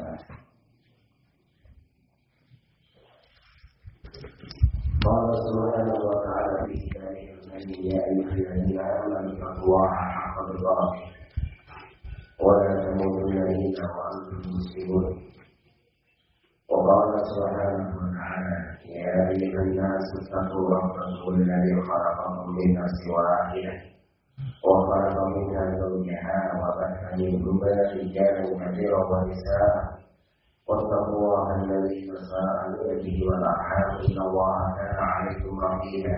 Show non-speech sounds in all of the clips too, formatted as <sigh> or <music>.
وبعد قال سبحانه وتعالى في كتابه المجيد يا ايها الذين امنوا اتقوا الله حق تقاته ولا تموتن الا وانتم مسلمون وقال سبحانه وتعالى يا ايها الناس اتقوا ربكم الذي خلقكم من نفس واحده وخلق منها زوجها وبث منهما رجالا كثيرا ونساء واتقوا الله الذي تساءلون به والأرحام إن الله كان عليكم رقيبا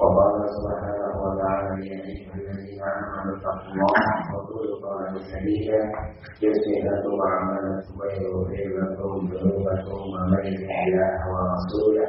وقال سبحانه وتعالى يا ايها الذين امنوا اتقوا الله وقولوا قولا سديدا يصلح لكم اعمالكم ويغفر لكم ذنوبكم ومن يطع الله ورسوله.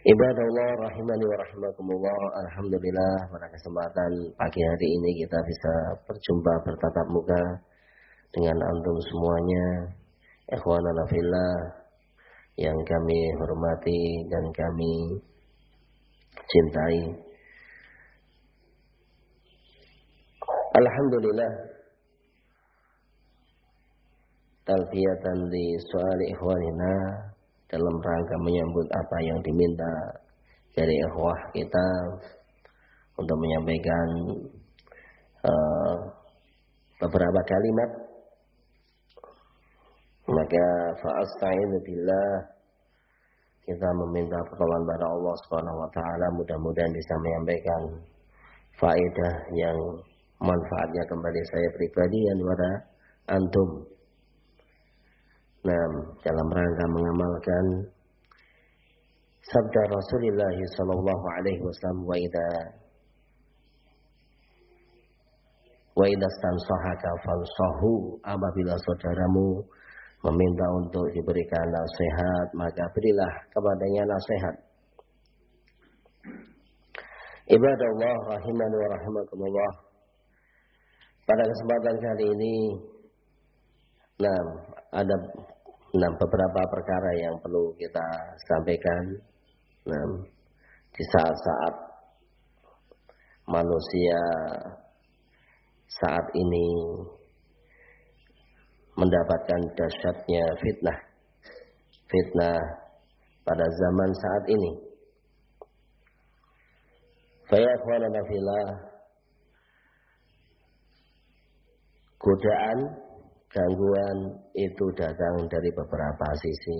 Ibadallah rahimani wa rahimakumullah. Alhamdulillah pada kesempatan pagi hari ini kita bisa berjumpa bertatap muka dengan antum semuanya Ikhwanana fillah yang kami hormati dan kami cintai. Alhamdulillah Talfiyatan di soal ikhwanina dalam rangka menyambut apa yang diminta dari ikhwah kita untuk menyampaikan uh, beberapa kalimat. Maka fa'asta'inu billah kita meminta pertolongan pada Allah Subhanahu wa taala. Mudah-mudahan bisa menyampaikan faedah yang manfaatnya kembali saya pribadi dan kepada antum Nah, dalam rangka mengamalkan sabda Rasulullah sallallahu alaihi wasallam wa idza wa idza stansahaka fansahu apabila saudaramu meminta untuk diberikan nasihat maka berilah kepadanya nasihat. Ibadah Allah rahimani wa rahimakumullah. Pada kesempatan kali ini Nah, ada nah, beberapa perkara yang perlu kita sampaikan. Nah, di saat-saat manusia saat ini mendapatkan dahsyatnya fitnah. Fitnah pada zaman saat ini. Fillah godaan gangguan itu datang dari beberapa sisi.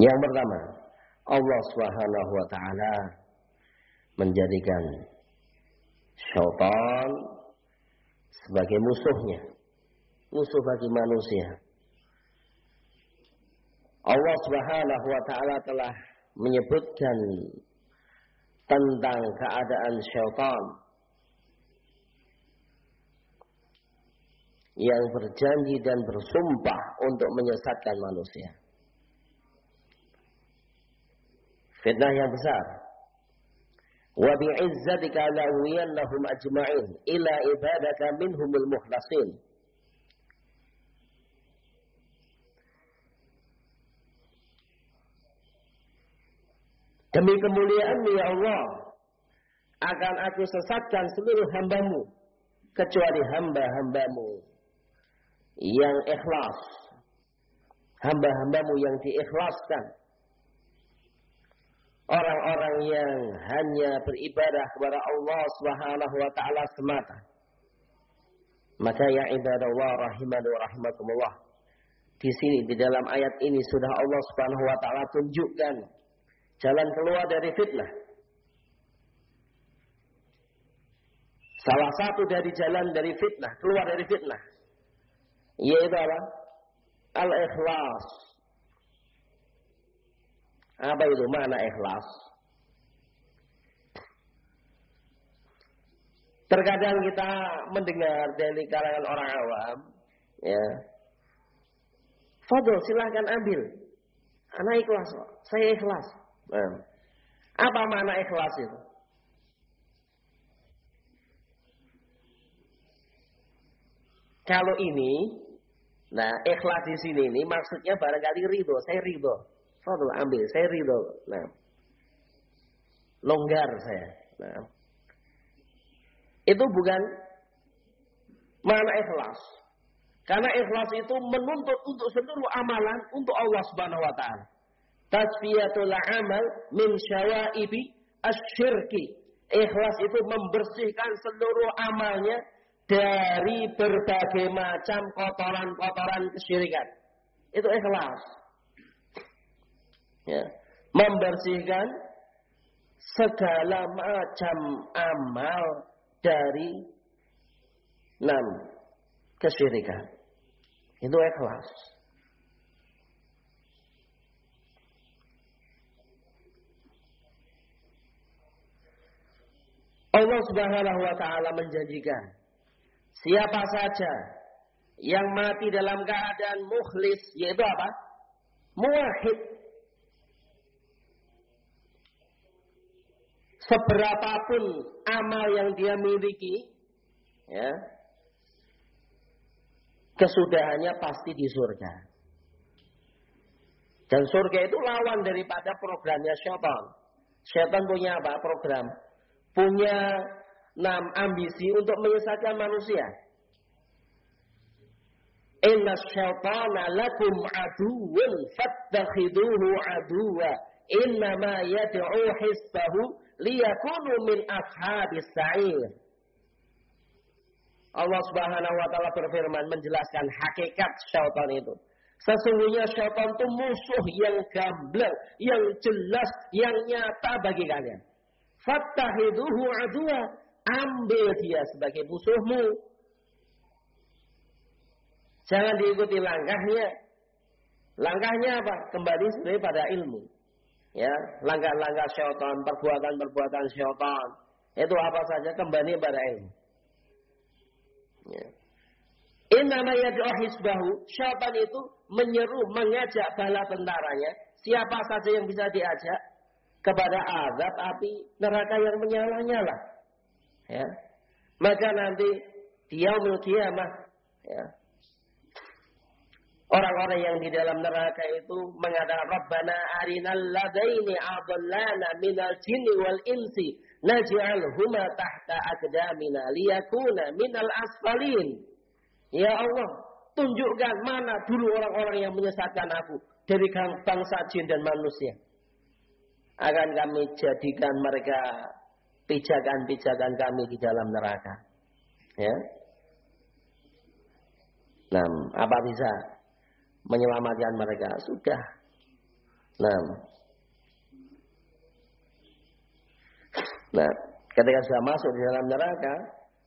Yang pertama, Allah Subhanahu wa taala menjadikan syaitan sebagai musuhnya, musuh bagi manusia. Allah Subhanahu wa taala telah menyebutkan tentang keadaan syaitan yang berjanji dan bersumpah untuk menyesatkan manusia. Fitnah yang besar. Wa bi'izzatika la'uwiyannahum ajma'in ila ibadaka minhumul muhlasin. Demi kemuliaanmu ya Allah, akan aku sesatkan seluruh hambamu, kecuali hamba-hambamu yang ikhlas. Hamba-hambamu yang diikhlaskan. Orang-orang yang hanya beribadah kepada Allah Subhanahu wa taala semata. Maka ya ibadallah rahimani rahimakumullah. Di sini di dalam ayat ini sudah Allah Subhanahu wa taala tunjukkan jalan keluar dari fitnah. Salah satu dari jalan dari fitnah, keluar dari fitnah. Yaitu apa? Al-ikhlas. Apa itu mana ikhlas? Terkadang kita mendengar dari kalangan orang awam, ya. Fadol silahkan ambil. Anak ikhlas, saya ikhlas. Nah, apa makna ikhlas itu? Kalau ini, nah ikhlas di sini ini maksudnya barangkali ridho, saya ridho. Fadul ambil, saya ridho. Nah, longgar saya. Nah, itu bukan mana ikhlas. Karena ikhlas itu menuntut untuk seluruh amalan untuk Allah Subhanahu wa taala. Tasfiyatul amal min syawaibi asyirki. Ikhlas itu membersihkan seluruh amalnya dari berbagai macam kotoran-kotoran kesyirikan. Itu ikhlas. Ya. Membersihkan segala macam amal dari enam kesyirikan. Itu ikhlas. Allah Subhanahu wa taala menjanjikan siapa saja yang mati dalam keadaan mukhlis yaitu apa? Muwahhid. Seberapapun amal yang dia miliki ya, kesudahannya pasti di surga. Dan surga itu lawan daripada programnya syaitan. Syaitan punya apa? Program. Punya enam ambisi untuk menyesatkan manusia. Inna syaitana lakum aduun fattakhiduhu aduwa. Innama yad'u hisbahu liyakunu min ashabis sa'ir. Allah Subhanahu wa taala berfirman menjelaskan hakikat syaitan itu. Sesungguhnya syaitan itu musuh yang gamblang, yang jelas, yang nyata bagi kalian. Fattahiduhu adua. Ambil dia sebagai musuhmu. Jangan diikuti langkahnya. Langkahnya apa? Kembali sebenarnya pada ilmu. Ya, langkah-langkah syaitan, perbuatan-perbuatan syaitan. Itu apa saja kembali pada ilmu. Ya. Innama yad'u hisbahu. Syaitan itu menyeru, mengajak bala tentaranya. Siapa saja yang bisa diajak kepada azab api neraka yang menyala-nyala. Ya. Maka nanti dia kiamah ya. Orang-orang yang di dalam neraka itu mengatakan Rabbana arinal ladaini adallana minal jinni wal insi naj'alhuma tahta aqdamina liyakuna minal asfalin. Ya Allah, tunjukkan mana dulu orang-orang yang menyesatkan aku dari bangsa jin dan manusia. Akan kami jadikan mereka pijakan-pijakan kami di dalam neraka. Ya. Nah, apa bisa menyelamatkan mereka? Sudah. Nah, Nah, ketika sudah masuk di dalam neraka,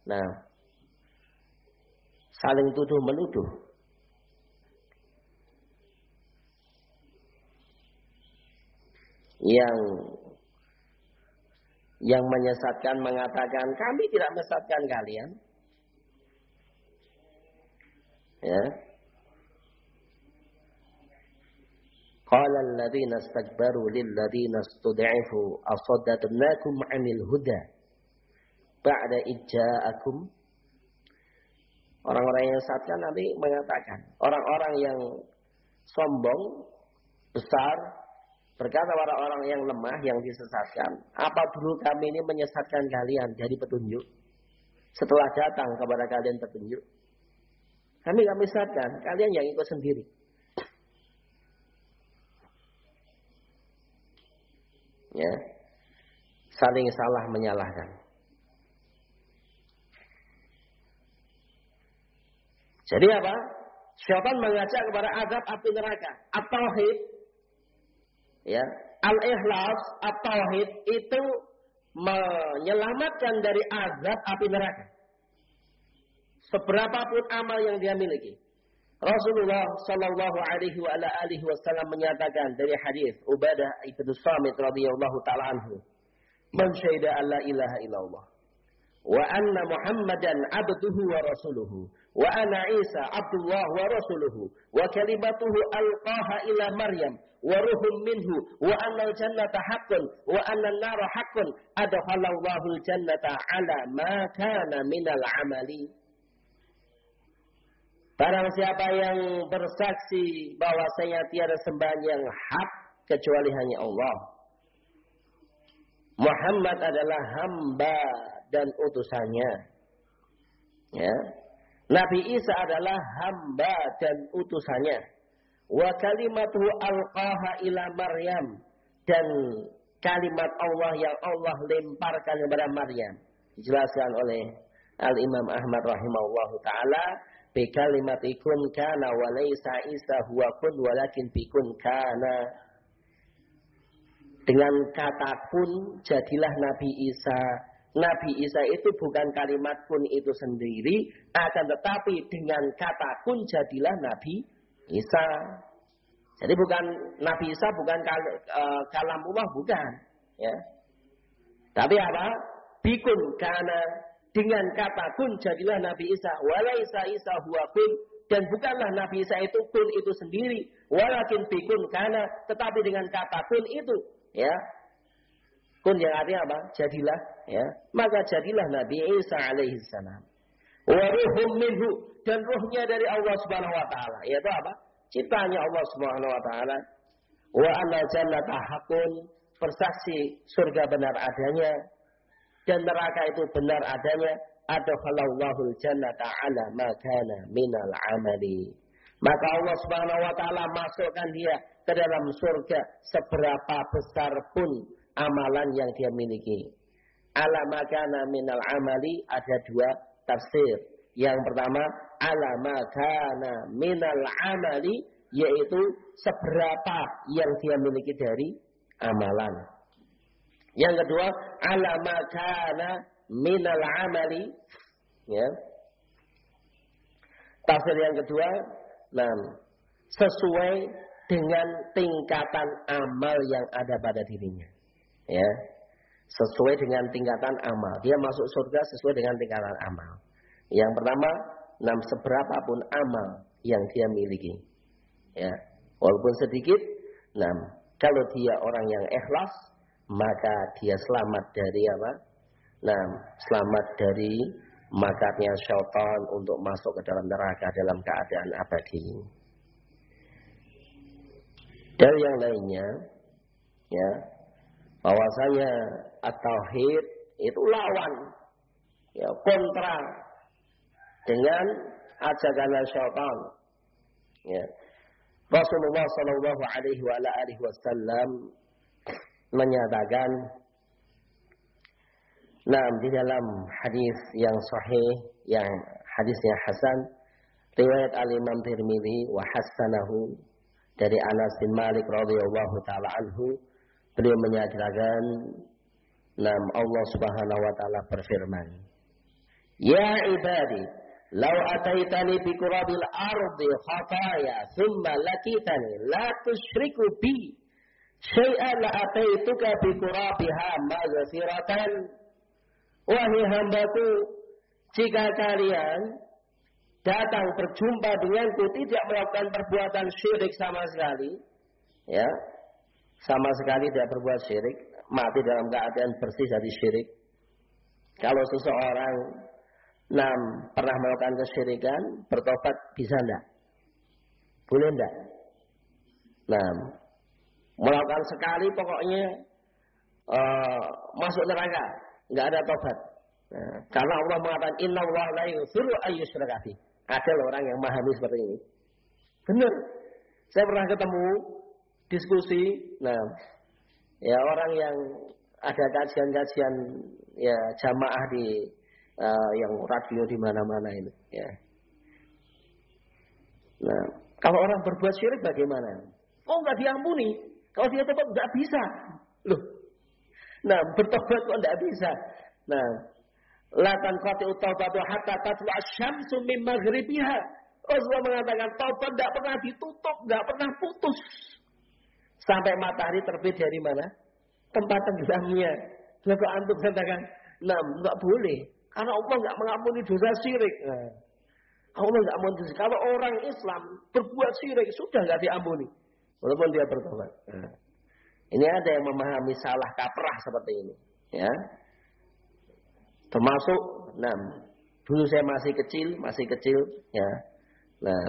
nah, saling tuduh menuduh. Yang yang menyesatkan mengatakan kami tidak menyesatkan kalian. Ya. Qala alladziina istakbaru lil ladziina istud'ifu asaddatnakum 'anil huda ba'da ijja'akum Orang-orang yang sesatkan nanti mengatakan, orang-orang yang sombong, besar, berkata orang-orang yang lemah, yang disesatkan, apa dulu kami ini menyesatkan kalian dari petunjuk? Setelah datang kepada kalian petunjuk. Kami kami sesatkan, kalian yang ikut sendiri. ya saling salah menyalahkan. Jadi apa? Syaitan mengajak kepada azab api neraka. At-tauhid ya, al-ikhlas at-tauhid itu menyelamatkan dari azab api neraka. Seberapapun amal yang dia miliki. Rasulullah Shallallahu Alaihi wa ala alihi Wasallam menyatakan dari hadis Ubadah ibnu Samit radhiyallahu taala anhu, "Man syahida alla ilaha illallah wa anna Muhammadan abduhu wa rasuluhu. Wa ana Isa abdullah wa rasuluhu. Wa kalimatuhu alqaha ila Maryam. Wa ruhum minhu. Wa anna jannata haqqun. Wa anna nara haqqun. Adkhalallahu al-jannata ala ma kana minal amali. Barang siapa yang bersaksi bahwasanya tiada sembahan yang hak kecuali hanya Allah. Muhammad adalah hamba dan utusannya. Ya. Nabi Isa adalah hamba dan utusannya. Wa kalimatuhu alqaha ila Maryam dan kalimat Allah yang Allah lemparkan kepada Maryam. Dijelaskan oleh Al-Imam Ahmad rahimahullah taala bi kalimatikum kana wa laisa isa huwa kun walakin bikun kana dengan kata kun jadilah Nabi Isa Nabi Isa itu bukan kalimat kun itu sendiri akan tetapi dengan kata kun jadilah Nabi Isa jadi bukan Nabi Isa bukan kal, uh, kalamullah bukan ya tapi apa bikun karena dengan kata kun jadilah Nabi Isa. Walaisa Isa huwa kun. Dan bukanlah Nabi Isa itu kun itu sendiri. Walakin bikun karena. Tetapi dengan kata kun itu. Ya. Kun yang artinya apa? Jadilah. Ya. Maka jadilah Nabi Isa alaihi salam. Waruhum minhu. Dan ruhnya dari Allah subhanahu wa ta'ala. Yaitu apa? Ciptanya Allah subhanahu wa ta'ala. Wa anna jannata hakun. Bersaksi surga benar adanya dan neraka itu benar adanya, adkhalallahu jannata ala ma kana minal amali. Maka Allah Subhanahu wa taala masukkan dia ke dalam surga seberapa besar pun amalan yang dia miliki. Ala makana minal amali ada dua tafsir. Yang pertama, ala makana minal amali yaitu seberapa yang dia miliki dari amalan. Yang kedua, alama kana minal amali. Ya. Tafsir yang kedua, nah, sesuai dengan tingkatan amal yang ada pada dirinya. Ya. Sesuai dengan tingkatan amal. Dia masuk surga sesuai dengan tingkatan amal. Yang pertama, nam seberapapun amal yang dia miliki. Ya. Walaupun sedikit, nam kalau dia orang yang ikhlas, maka dia selamat dari apa? Nah, selamat dari makarnya syaitan untuk masuk ke dalam neraka dalam keadaan abadi. Dari yang lainnya, ya, bahwasanya at-tauhid itu lawan, ya, kontra dengan ajakan syaitan. Ya. Rasulullah Shallallahu Alaihi Wasallam menyatakan Nah, di dalam hadis yang sahih, yang hadisnya Hasan, riwayat Al Imam Tirmidzi wa hasanahu dari Anas bin Malik radhiyallahu taala anhu, beliau menyatakan, Nam Allah Subhanahu wa taala berfirman, "Ya ibadi, law ataitani bi qurabil ardi khataya, thumma lakitani la tusyriku bi syai'an ataituka bi qurabiha maghfiratan wahai hambaku jika kalian datang berjumpa denganku tidak melakukan perbuatan syirik sama sekali ya sama sekali tidak berbuat syirik mati dalam keadaan bersih dari syirik kalau seseorang nam pernah melakukan kesyirikan bertobat bisa enggak boleh enggak nah Melakukan sekali pokoknya uh, masuk neraka, nggak ada tobat. Nah, karena Allah mengatakan Inna Allah la yusiru ayyusrakati. Ada orang yang memahami seperti ini. Benar. Saya pernah ketemu diskusi, nah, ya orang yang ada kajian-kajian ya jamaah di uh, yang radio di mana-mana ini, ya. Nah, kalau orang berbuat syirik bagaimana? Oh nggak diampuni. Kalau dia tobat nggak bisa. Loh. Nah, bertobat kok nggak bisa. Nah, latan qati taubatu hatta tatlu asyamsu min maghribiha. Rasulullah mengatakan taubat tidak pernah ditutup, nggak pernah putus. Sampai matahari terbit dari mana? Tempat tenggelamnya. Lalu antum katakan, nah nggak boleh. Karena Allah nggak mengampuni dosa syirik. Nah, Allah nggak mengampuni. Kalau orang Islam berbuat syirik sudah nggak diampuni, walaupun dia bertobat. Nah, ini ada yang memahami salah kaprah seperti ini, ya. Termasuk, nah, dulu saya masih kecil, masih kecil, ya. Nah,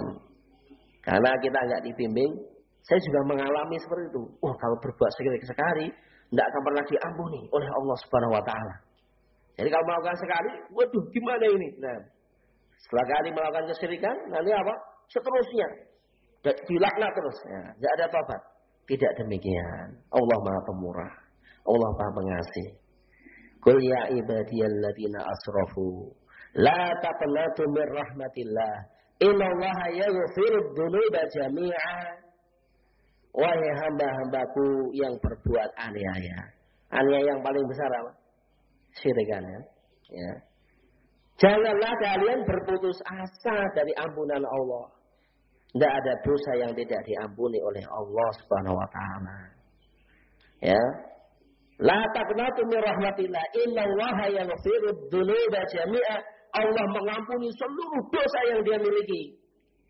karena kita nggak dibimbing, saya juga mengalami seperti itu. Wah, kalau berbuat syirik sekali, tidak akan pernah diampuni oleh Allah Subhanahu Wa Taala. Jadi kalau melakukan sekali, waduh, gimana ini? Nah, setelah kali melakukan kesyirikan, nanti apa? Seterusnya, dilaknat terus. Ya, tidak ada tobat. Tidak demikian. Allah Maha Pemurah. Allah Maha Pengasih. Qul ya ibadiyalladzina asrafu la taqnatu min rahmatillah. Innallaha yaghfirud dzunuba jami'a. Wahai hamba-hambaku yang berbuat aniaya. Aniaya yang paling besar apa? Syirikan ya. ya. Janganlah kalian berputus asa dari ampunan Allah. Tidak ada dosa yang tidak diampuni oleh Allah Subhanahu wa taala. Ya. La taqnatu min rahmatillah. Innallaha yaghfiru dzunuba jami'a. Allah mengampuni seluruh dosa yang dia miliki.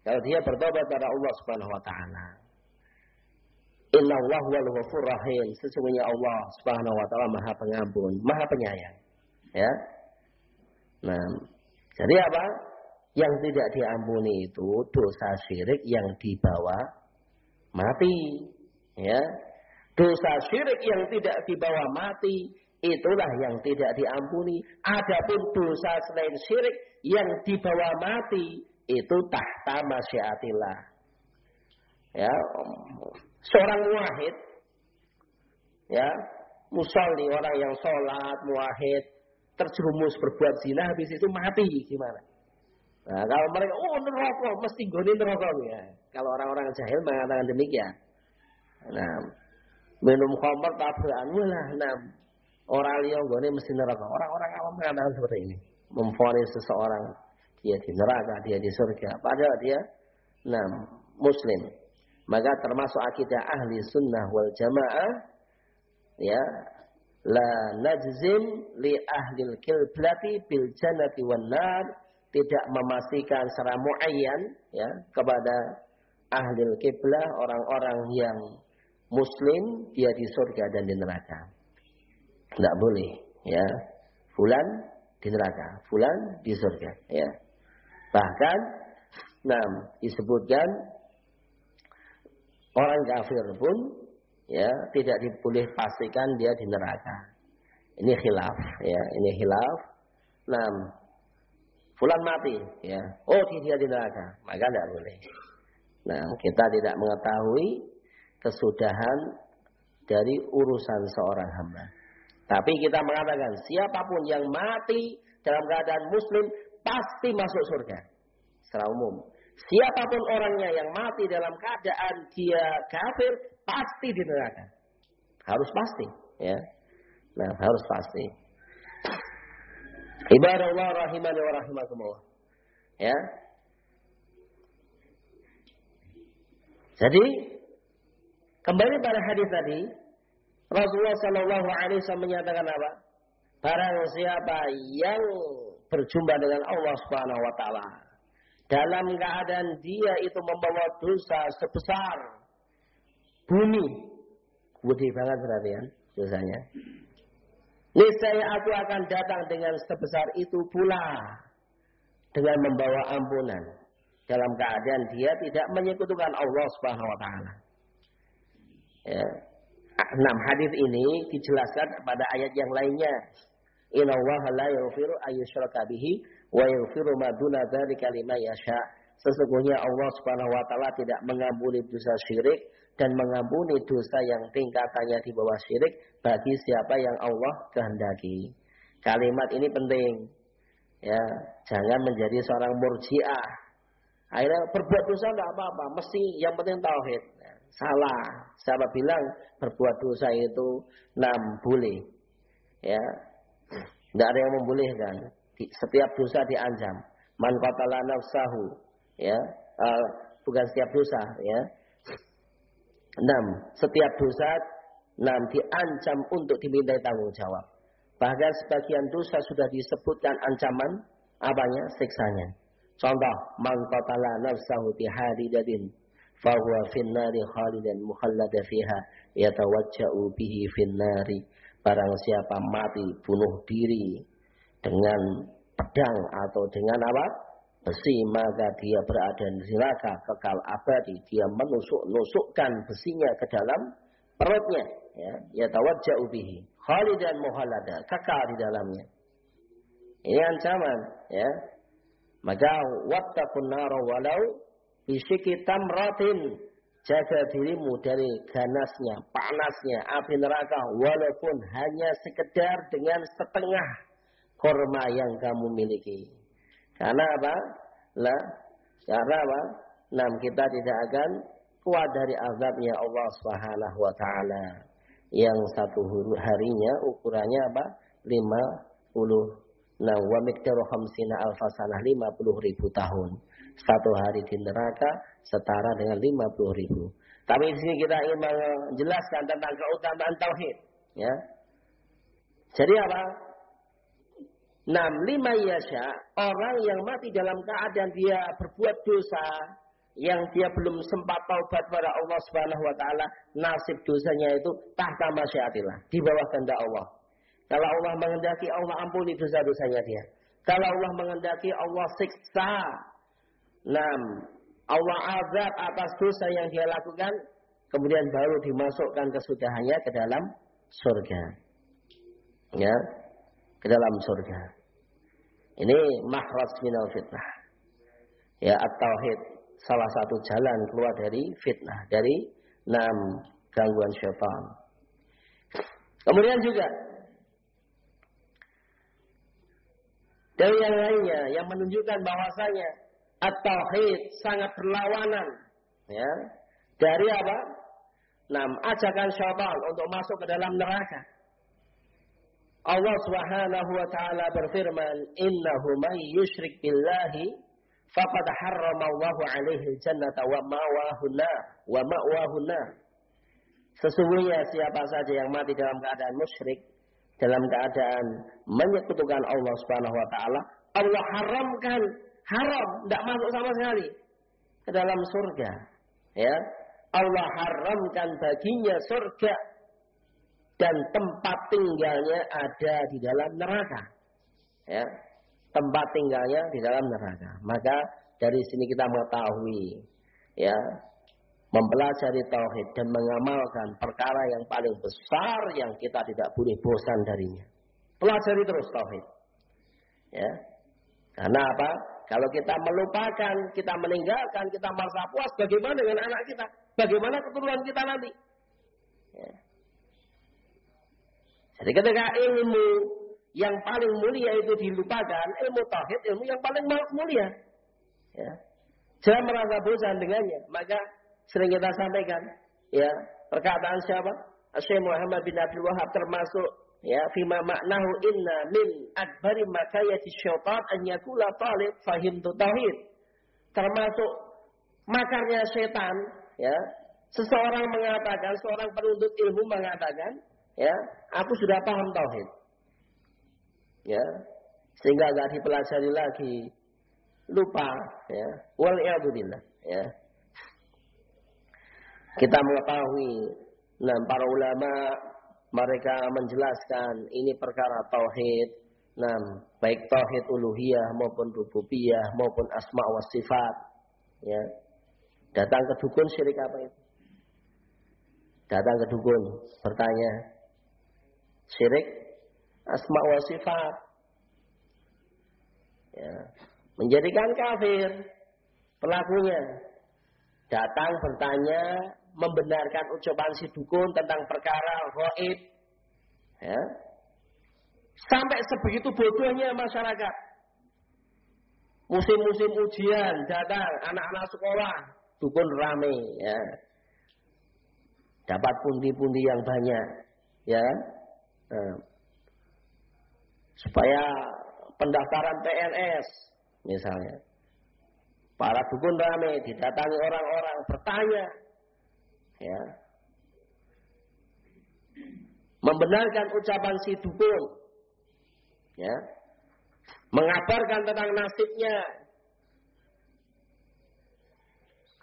Kalau dia bertobat kepada Allah Subhanahu wa taala. Innallaha wal rahim. Sesungguhnya Allah Subhanahu wa taala Maha Pengampun, Maha Penyayang. Ya. Nah, jadi apa? Yang tidak diampuni itu dosa syirik yang dibawa mati. Ya. Dosa syirik yang tidak dibawa mati itulah yang tidak diampuni. Adapun dosa selain syirik yang dibawa mati itu tahta masyiatillah. Ya, seorang muahid ya, musolli orang yang sholat, muahid, terjerumus berbuat zina habis itu mati gimana? Nah, kalau mereka oh neraka mesti goni neraka ya. Kalau orang-orang jahil mengatakan demikian. Nah, minum khamr tabrakan lah nah orang liya goni mesti neraka. Orang-orang awam mengatakan seperti ini. Memfonis seseorang dia di neraka, dia di surga. Padahal dia nah muslim. Maka termasuk akidah ahli sunnah wal jamaah ya la najzim li ahli kiblati bil jannati wan nar tidak memastikan secara muayyan ya kepada ahli kiblah orang-orang yang muslim dia di surga dan di neraka. Tidak boleh ya. Fulan di neraka, fulan di surga ya. Bahkan nah disebutkan orang kafir pun ya tidak diboleh pastikan dia di neraka. Ini khilaf ya, ini khilaf. Nah, fulan mati ya. Oh, dia di neraka, maka tidak boleh. Nah, kita tidak mengetahui kesudahan dari urusan seorang hamba. Tapi kita mengatakan siapa pun yang mati dalam keadaan muslim pasti masuk surga. Secara umum. Siapa pun orangnya yang mati dalam keadaan dia kafir pasti di neraka. Harus pasti, ya. Nah, harus pasti. Ibadah Allah rahimani wa rahimakumullah. Ya. Jadi kembali pada hadis tadi, Rasulullah Shallallahu Alaihi Wasallam menyatakan apa? Barang siapa yang berjumpa dengan Allah Subhanahu Wa Taala dalam keadaan dia itu membawa dosa sebesar bumi. Gede banget perhatian dosanya. Niscaya aku akan datang dengan sebesar itu pula dengan membawa ampunan dalam keadaan dia tidak menyekutukan Allah Subhanahu wa taala. Ya. Enam hadis ini dijelaskan pada ayat yang lainnya. Inna Allah la yaghfiru ayyushraka bihi wa yaghfiru ma duna dzalika liman yasha. Sesungguhnya Allah Subhanahu wa taala tidak mengampuni dosa syirik dan mengampuni dosa yang tingkatannya di bawah syirik bagi siapa yang Allah kehendaki. Kalimat ini penting. Ya, jangan menjadi seorang murjiah. Akhirnya berbuat dosa enggak apa-apa, mesti yang penting tauhid. Salah. Siapa bilang berbuat dosa itu enam boleh. Ya. Tidak ada yang membolehkan. Setiap dosa diancam. Man qatala nafsahu. Ya. Uh, bukan setiap dosa, ya. Enam, setiap dosa enam diancam untuk dimintai tanggung jawab. Bahkan sebagian dosa sudah disebutkan ancaman apanya? Siksanya. Contoh, man qatala nafsahu bi hadidatin fahuwa finnari khalidan mukhallada fiha yatawajja'u bihi finnari. Barang siapa mati bunuh diri dengan pedang atau dengan apa? Besi maka dia berada di neraka kekal abadi. Dia menusuk-nusukkan besinya ke dalam perutnya. Ya, yatawajja'u bihi khalidan mukhallada, kekal di dalamnya. Ini ancaman, ya. Maka wattaqun nar walau bisyiki tamratin. Jaga dirimu dari ganasnya, panasnya api neraka walaupun hanya sekedar dengan setengah korma yang kamu miliki. Karena apa? Lah, karena apa? Nam kita tidak akan kuat dari azabnya Allah Subhanahu wa taala. Yang satu harinya ukurannya apa? 50 Nah, wa mikdaru khamsina alfasanah 50 ribu tahun. Satu hari di neraka setara dengan 50 ribu. Tapi di sini kita ingin menjelaskan tentang keutamaan tauhid. Ya. Jadi apa? Nam lima yasha orang yang mati dalam keadaan dia berbuat dosa yang dia belum sempat taubat pada Allah Subhanahu wa taala, nasib dosanya itu tahta masyiatillah, di bawah kehendak Allah. Kalau Allah mengendaki Allah ampuni dosa-dosanya dia. Kalau Allah mengendaki Allah siksa. Nam, Allah azab atas dosa yang dia lakukan, kemudian baru dimasukkan kesudahannya ke dalam surga. Ya, ke dalam surga. Ini mahraj minal fitnah. Ya, at-tauhid salah satu jalan keluar dari fitnah, dari enam gangguan syaitan. Kemudian juga dari yang lainnya yang menunjukkan bahwasanya at-tauhid sangat berlawanan ya dari apa? Nam ajakan syaitan untuk masuk ke dalam neraka. Allah Subhanahu wa taala berfirman, "Innahu may yusyrik billahi faqad harrama Allahu alaihi jannata wa ma'wahu wa ma'wahu Sesungguhnya siapa saja yang mati dalam keadaan musyrik, dalam keadaan menyekutukan Allah Subhanahu wa taala, Allah haramkan haram, tidak masuk sama sekali ke dalam surga. Ya. Allah haramkan baginya surga dan tempat tinggalnya ada di dalam neraka. Ya. Tempat tinggalnya di dalam neraka. Maka dari sini kita mengetahui ya mempelajari tauhid dan mengamalkan perkara yang paling besar yang kita tidak boleh bosan darinya. Pelajari terus tauhid. Ya. Karena apa? Kalau kita melupakan, kita meninggalkan, kita merasa puas, bagaimana dengan anak kita? Bagaimana keturunan kita nanti? Ya. Jadi ketika ilmu yang paling mulia itu dilupakan, ilmu tauhid, ilmu yang paling mulia. Ya. Jangan merasa bosan dengannya. Maka sering kita sampaikan ya perkataan siapa Syekh Muhammad bin Abdul Wahab termasuk ya fima maknahu inna min akbari makayati syaitan an yakula talib fahim tauhid termasuk makarnya setan ya seseorang mengatakan seorang penuntut ilmu mengatakan ya aku sudah paham tauhid ya sehingga gak dipelajari lagi lupa ya wal ya kita mengetahui nah para ulama mereka menjelaskan ini perkara tauhid. Nah, baik tauhid uluhiyah maupun rububiyah maupun asma wa sifat. Ya. Datang ke dukun syirik apa itu? Datang ke dukun bertanya syirik asma wa sifat. Ya. Menjadikan kafir pelakunya. Datang bertanya membenarkan ucapan si dukun tentang perkara gaib. Ya. Sampai sebegitu bodohnya masyarakat. Musim-musim ujian datang anak-anak sekolah, dukun rame ya. Dapat pundi-pundi yang banyak, ya Nah, supaya pendaftaran PNS misalnya. Para dukun rame didatangi orang-orang bertanya ya membenarkan ucapan si dukun Ya. Mengabarkan tentang nasibnya.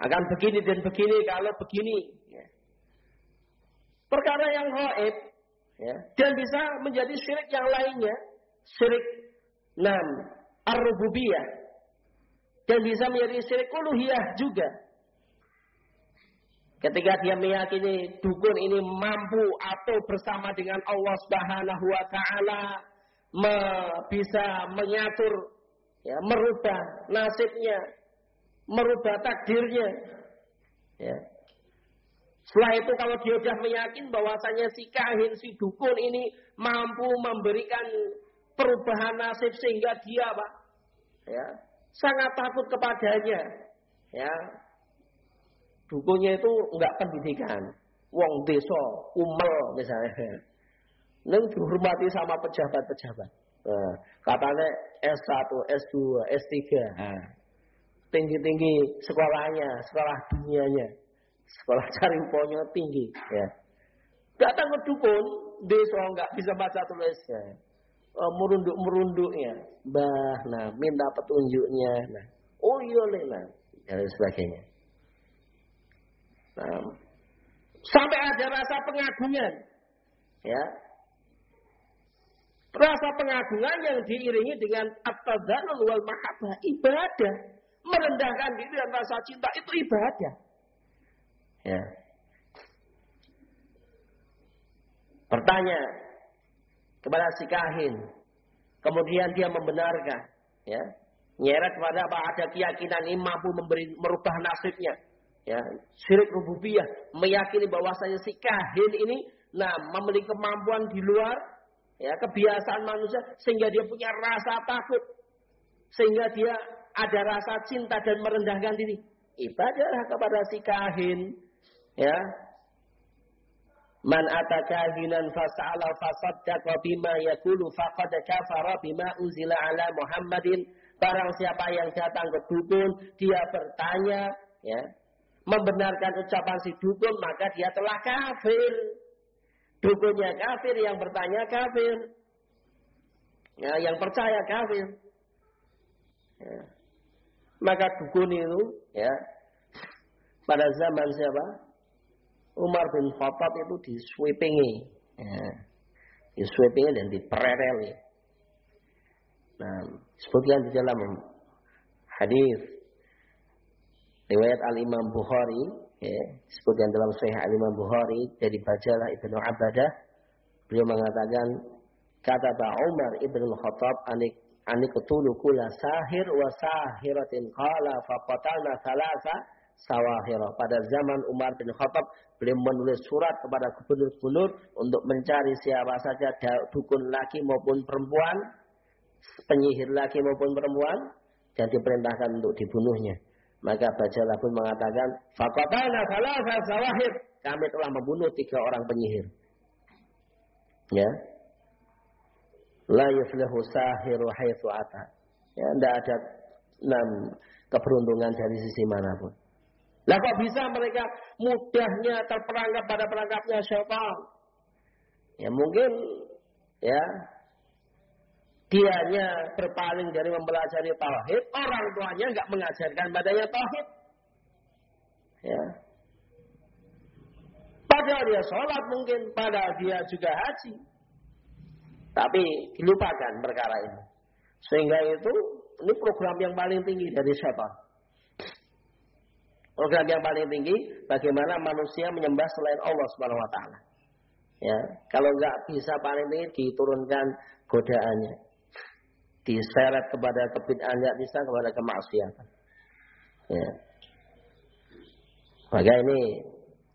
Akan begini dan begini kalau begini. Ya. Perkara yang gaib ya. dan bisa menjadi syirik yang lainnya. Syirik enam ar-rububiyah dan bisa menjadi syirik uluhiyah juga. Ketika dia meyakini dukun ini mampu atau bersama dengan Allah Subhanahu wa taala me, bisa mengatur ya, merubah nasibnya, merubah takdirnya. Ya. Setelah itu kalau dia sudah meyakin bahwasanya si kahin, si dukun ini mampu memberikan perubahan nasib sehingga dia Pak ya, sangat takut kepadanya. Ya. Dukunnya itu enggak pendidikan. Wong desa, umel misalnya. Neng dihormati sama pejabat-pejabat. Nah, katanya S1, S2, S3. Nah, tinggi-tinggi sekolahnya, sekolah dunianya. Sekolah cari ponyo tinggi. Ya. Datang ke dukun, desa enggak bisa baca tulisnya. Oh, merunduk-merunduknya. Bah, nah, minta petunjuknya. Nah, oh iya nah, dan sebagainya. Nah, sampai ada rasa pengagungan. Ya. Rasa pengagungan yang diiringi dengan at-tadzallul wal mahabbah, ibadah. Merendahkan diri dan rasa cinta itu ibadah. Ya. Pertanyaan kepada si kahin. Kemudian dia membenarkan, ya. Nyeret pada apa ada keyakinan ini mampu memberi merubah nasibnya. Ya, syirik rububiyah meyakini bahwasanya si kahin ini nah memiliki kemampuan di luar ya kebiasaan manusia sehingga dia punya rasa takut sehingga dia ada rasa cinta dan merendahkan diri ibadahlah kepada si kahin ya Man atakahinan fas'ala fasaddaqa bima yakulu faqad kafara bima unzila ala Muhammadin. Barang siapa yang datang ke dukun, dia bertanya, ya, membenarkan ucapan si dukun, maka dia telah kafir. Dukunnya kafir, yang bertanya kafir. Ya, yang percaya kafir. Ya. Maka dukun itu, ya, pada zaman siapa? Umar bin Khattab itu disweepingi. Ya. Disweepingi dan diperereli. Nah, sebutkan di dalam hadis riwayat Al Imam Bukhari, ya, sebutkan dalam Sahih Al Imam Bukhari dari bacalah Ibnu Abadah, beliau mengatakan kata Pak Umar ibnu Khattab anik ketulu kula sahir wa sahiratin qala faqatalna salasa sawahirah. Pada zaman Umar bin Khattab, beliau menulis surat kepada gubernur-gubernur untuk mencari siapa saja dukun laki maupun perempuan, penyihir laki maupun perempuan, dan diperintahkan untuk dibunuhnya. Maka Bajalah pun mengatakan, Fakotana salah sawahir. Kami telah membunuh tiga orang penyihir. Ya. La yuflihu sahiru haitsu ata. Ya, tidak ada enam keberuntungan dari sisi mana pun. Lah kok bisa mereka mudahnya terperangkap pada perangkapnya syaitan? Ya mungkin ya dianya berpaling dari mempelajari tauhid, orang tuanya nggak mengajarkan padanya tauhid. Ya. Padahal dia sholat mungkin, padahal dia juga haji. Tapi dilupakan perkara ini. Sehingga itu ini program yang paling tinggi dari syaitan. Program yang paling tinggi bagaimana manusia menyembah selain Allah Subhanahu wa taala. Ya, kalau nggak bisa paling tinggi diturunkan godaannya. Diseret kepada kebid'ahan nggak bisa kepada kemaksiatan. Ya. Maka ini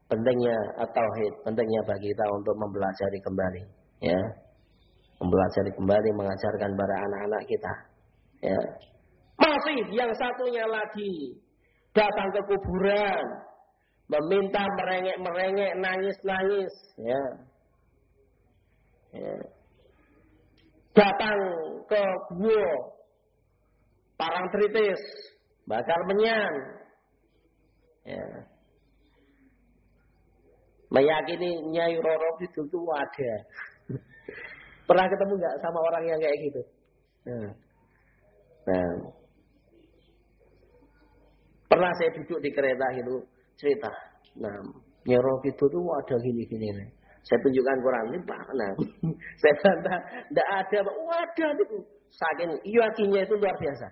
pentingnya tauhid, pentingnya bagi kita untuk mempelajari kembali, ya. Mempelajari kembali mengajarkan para anak-anak kita. Ya. Masih yang satunya lagi datang ke kuburan, meminta merengek-merengek, nangis-nangis, ya. ya. Datang ke gua, parang tritis, bakar menyan, ya. Meyakini Nyai Roro itu ada. <laughs> Pernah ketemu nggak sama orang yang kayak gitu? Nah. nah. Pernah saya duduk di kereta gitu cerita. Nah, nyerok itu tuh ada gini-gini. Saya tunjukkan Quran ini Pak. Nah, <laughs> saya bantah, tidak ada. Wadah itu. Saking yakinnya itu luar biasa.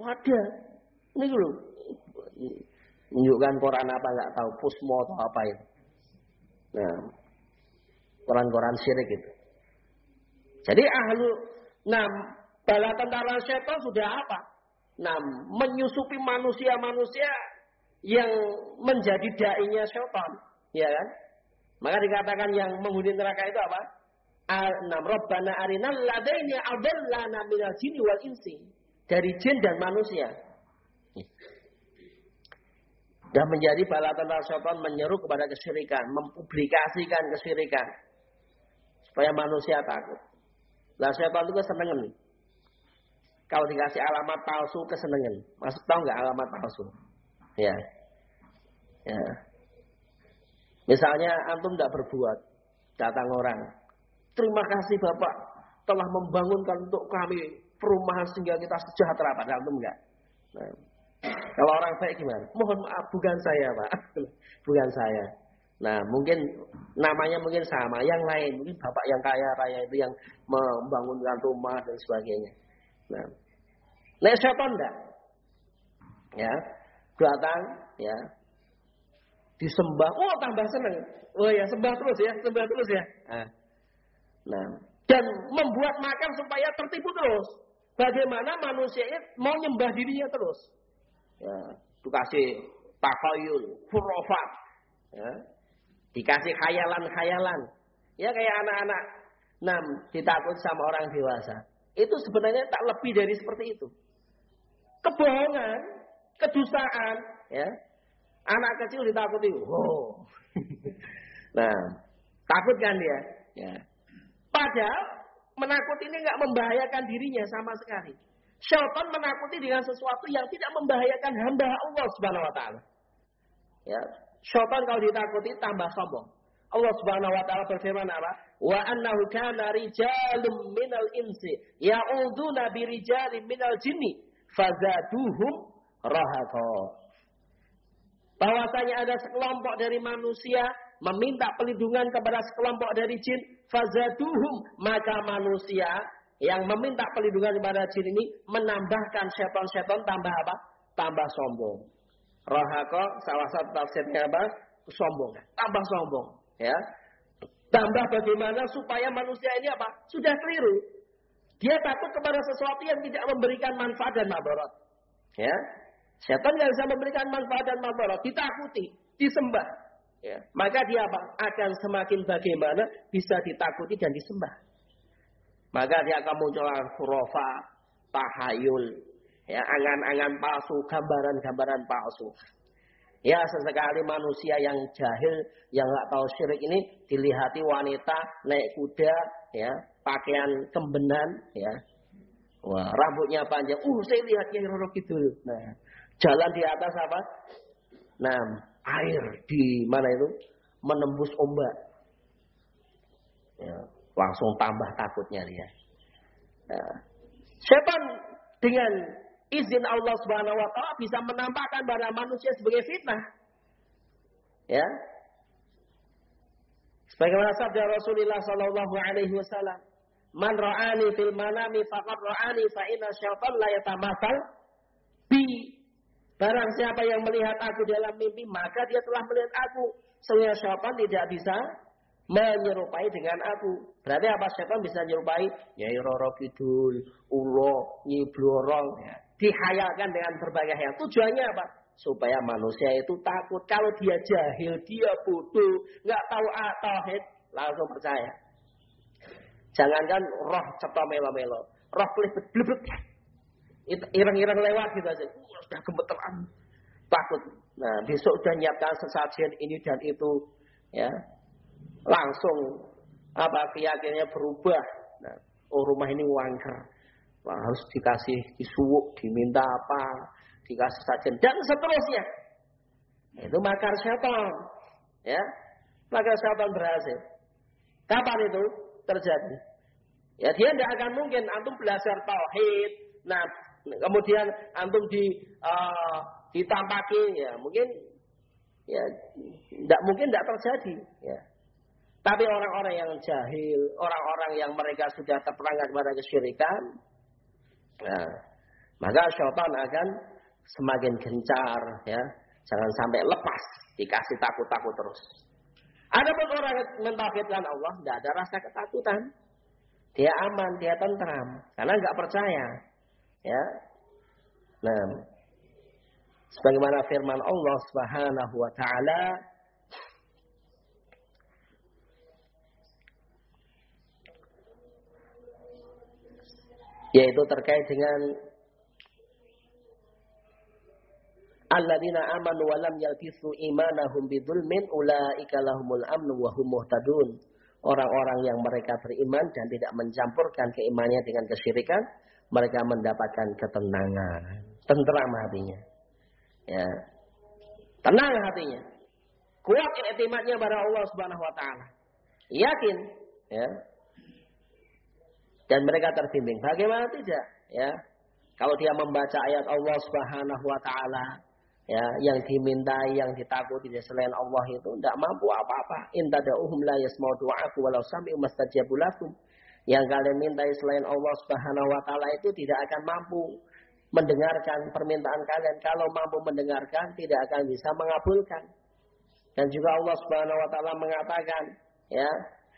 Wadah. Ini dulu. Tunjukkan Quran apa nggak tahu. Pusmo atau apa itu. Nah, Quran-Quran syirik itu. Jadi ahlu, nah bala tentara setan sudah apa? Nah, menyusupi manusia-manusia yang menjadi dainya setan, ya kan? Maka dikatakan yang menghuni neraka itu apa? Nam Rabbana arinal ladaini adallana minal jinni wal insi. Dari jin dan manusia. Dan menjadi bala tentara setan menyeru kepada kesyirikan, mempublikasikan kesyirikan. Supaya manusia takut. Lah setan itu kesenangan. Kalau dikasih alamat palsu kesenangan. Masuk tahu nggak alamat palsu? Ya. Ya. Misalnya antum tidak berbuat, datang orang. Terima kasih Bapak telah membangunkan untuk kami perumahan sehingga kita sejahtera pada antum enggak. Nah, kalau orang baik gimana? Mohon maaf bukan saya Pak. <laughs> bukan saya. Nah mungkin namanya mungkin sama, yang lain mungkin bapak yang kaya raya itu yang membangunkan rumah dan sebagainya. Nah, nah setan enggak? Ya, datang, ya, disembah, oh tambah seneng. Oh ya sembah terus ya, sembah terus ya. Nah, nah dan membuat makan supaya tertipu terus. Bagaimana manusia mau nyembah dirinya terus? Ya, dikasih takayul, furofat, ya, dikasih khayalan-khayalan. Ya kayak anak-anak enam ditakut sama orang dewasa. Itu sebenarnya tak lebih dari seperti itu. Kebohongan, kedustaan, ya. Anak kecil ditakuti. Oh. <laughs> nah, takut kan dia? Ya. Padahal menakut ini nggak membahayakan dirinya sama sekali. Syaitan menakuti dengan sesuatu yang tidak membahayakan hamba Allah Subhanahu wa taala. Ya, syaitan kalau ditakuti tambah sombong. Allah Subhanahu wa taala berfirman apa? Wa annahu kana rijalun minal insi ya'uduna bi rijalin minal jinni fazaduhum rahaqa bahwasanya ada sekelompok dari manusia meminta pelindungan kepada sekelompok dari jin fazaduhum maka manusia yang meminta pelindungan kepada jin ini menambahkan seton-seton tambah apa? tambah sombong. Rohako salah satu tafsirnya apa? Sombong, tambah sombong, ya. Tambah bagaimana supaya manusia ini apa? Sudah keliru. Dia takut kepada sesuatu yang tidak memberikan manfaat dan mabarat. Ya, Setan nggak bisa memberikan manfaat dan mabarat, ditakuti, disembah. Ya. Maka dia apa? Akan semakin bagaimana bisa ditakuti dan disembah. Maka dia akan muncul kurofa, tahayul, ya angan-angan palsu, gambaran-gambaran palsu. Ya sesekali manusia yang jahil, yang nggak tahu syirik ini dilihati wanita naik kuda, ya pakaian kembenan, ya Wah, rambutnya panjang. Uh, saya lihat yang Roro Kidul. Nah, Jalan di atas apa? Nah, air di mana itu menembus ombak. Ya, langsung tambah takutnya dia. Ya. Setan dengan izin Allah Subhanahu wa taala bisa menampakkan pada manusia sebagai fitnah. Ya. Sebagaimana sabda Rasulullah sallallahu alaihi wasallam, "Man ra'ani fil manami faqad ra'ani fa inna syaitan la yatamatsal bi Barang siapa yang melihat aku dalam mimpi, maka dia telah melihat aku. Sehingga syaitan tidak bisa menyerupai dengan aku. Berarti apa syaitan bisa menyerupai? Nyai Roro Kidul, Ulo, Nyi Blorong. Ya. Dihayalkan dengan berbagai hal. Tujuannya apa? Supaya manusia itu takut. Kalau dia jahil, dia bodoh, nggak tahu tauhid, langsung percaya. Jangankan roh ceto melo-melo. Roh blebet ireng-ireng lewat gitu aja. Uh, sudah gemeteran. Takut. Nah, besok udah nyiapkan sesajian ini dan itu. ya Langsung apa keyakinannya berubah. Nah, oh rumah ini wangker. Harus dikasih disuwuk, diminta apa, dikasih sajian dan seterusnya. Itu makar syaitan. Ya. Makar syaitan berhasil. Kapan itu terjadi? Ya dia tidak akan mungkin antum belajar tauhid. Nah, kemudian antum di uh, ditampaki ya mungkin ya tidak mungkin tidak terjadi ya. Tapi orang-orang yang jahil, orang-orang yang mereka sudah terperangkap pada kesyirikan, nah, maka syaitan akan semakin gencar ya. Jangan sampai lepas, dikasih takut-takut terus. Ada pun orang mentauhidkan Allah, tidak ada rasa ketakutan. Dia aman, dia tentram, karena nggak percaya. Ya. Nah, sebagaimana firman Allah Subhanahu wa taala yaitu terkait dengan alladzina amanu wa lam yalbisu imanahum bidzulmin ulaika lahumul amnu wa hum muhtadun. Orang-orang yang mereka beriman dan tidak mencampurkan keimanannya dengan kesyirikan, mereka mendapatkan ketenangan, tentram hatinya. Ya. Tenang hatinya. Kuat iktimatnya pada Allah Subhanahu wa taala. Yakin, ya. Dan mereka terbimbing. Bagaimana tidak? Ya. Kalau dia membaca ayat Allah Subhanahu wa taala, ya, yang dimintai, yang ditakuti selain Allah itu tidak mampu apa-apa. In tad'uhum la yasma'u du'aku walau sami'u mastajabu lakum. Yang kalian mintai selain Allah Subhanahu wa taala itu tidak akan mampu mendengarkan permintaan kalian. Kalau mampu mendengarkan, tidak akan bisa mengabulkan. Dan juga Allah Subhanahu wa taala mengatakan, ya,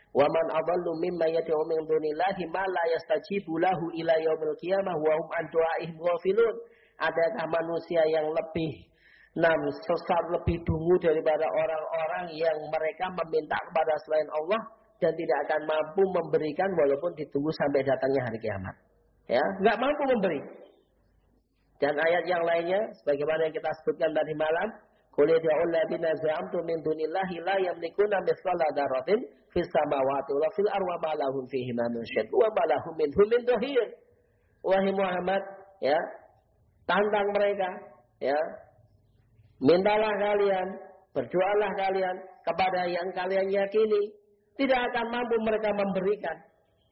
"Wa man adallu mimma yad'u min dunillahi ma la yastajibu lahu ila yaumil qiyamah wa hum an du'aihim ghafilun." Adakah manusia yang lebih nam sesat lebih dungu daripada orang-orang yang mereka meminta kepada selain Allah dan tidak akan mampu memberikan walaupun ditunggu sampai datangnya hari kiamat. Ya, nggak mampu memberi. Dan ayat yang lainnya, sebagaimana yang kita sebutkan tadi malam, Qul yad'ul ladzina za'amtum min dunillahi la yamlikuna mithqala dzarratin fis samawati wa fil ardi lahum fihi min wa ma lahum minhum min. Wahai Muhammad, ya, tantang mereka, ya. Mintalah kalian, berdoalah kalian kepada yang kalian yakini, tidak akan mampu mereka memberikan,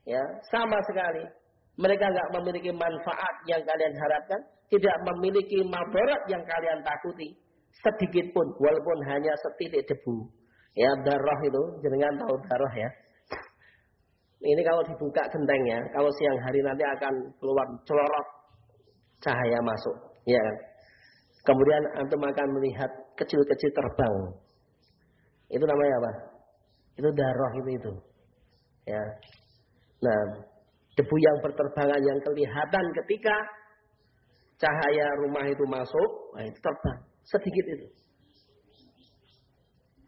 ya, sama sekali. Mereka nggak memiliki manfaat yang kalian harapkan, tidak memiliki mabarat yang kalian takuti sedikit pun walaupun hanya setitik debu. Ya darah itu jenengan tahu darah ya. Ini kalau dibuka gentengnya kalau siang hari nanti akan keluar celorot cahaya masuk ya kan? Kemudian antum akan melihat kecil-kecil terbang. Itu namanya apa? Itu darah itu itu ya. Nah debu yang berterbangan yang kelihatan ketika cahaya rumah itu masuk, nah itu terbang. Sedikit itu.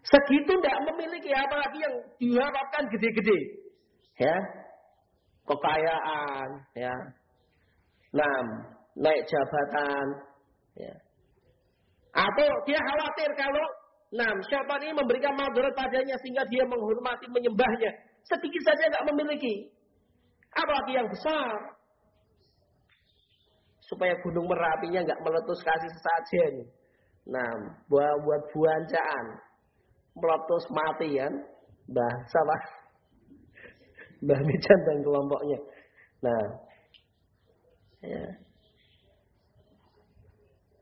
Segitu tidak memiliki apalagi yang diharapkan gede-gede. Ya. Kekayaan, ya. Enam, naik jabatan, ya. Atau dia khawatir kalau enam, siapa ini memberikan madarat padanya sehingga dia menghormati, menyembahnya. Sedikit saja nggak memiliki. Apalagi yang besar supaya gunung merapinya nggak meletus kasih sesajen. Nah, buat buat buancaan meletus mati kan, bah sama bah Mijan dan kelompoknya. Nah, ya.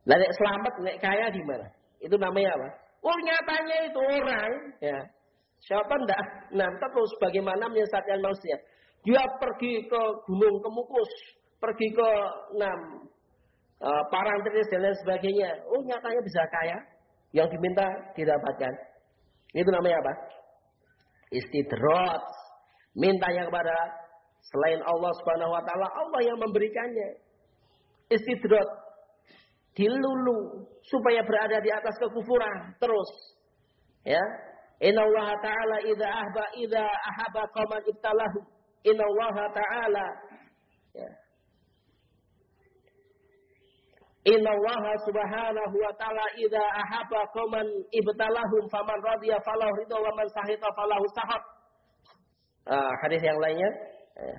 Nek selamat, nek kaya di mana? Itu namanya apa? Oh, nyatanya itu orang, ya. Siapa ndak? Nah, terus bagaimana menyesatkan manusia? Dia pergi ke gunung Kemukus, pergi ke enam uh, parantris dan lain sebagainya. Oh nyatanya bisa kaya. Yang diminta didapatkan. Itu namanya apa? Istidrot. Mintanya kepada selain Allah Subhanahu wa taala, Allah yang memberikannya. Istidrot. Dilulu supaya berada di atas kekufuran terus. Ya. Inna Allah Ta'ala idza ahba idza ahaba qauman ibtalahu. Inna Allah Ta'ala ya. Inna Allah subhanahu wa ta'ala idha ahaba qawman ibtalahum faman radiyah falahu ridho wa man sahita falahu sahab. Uh, hadis yang lainnya. Ya.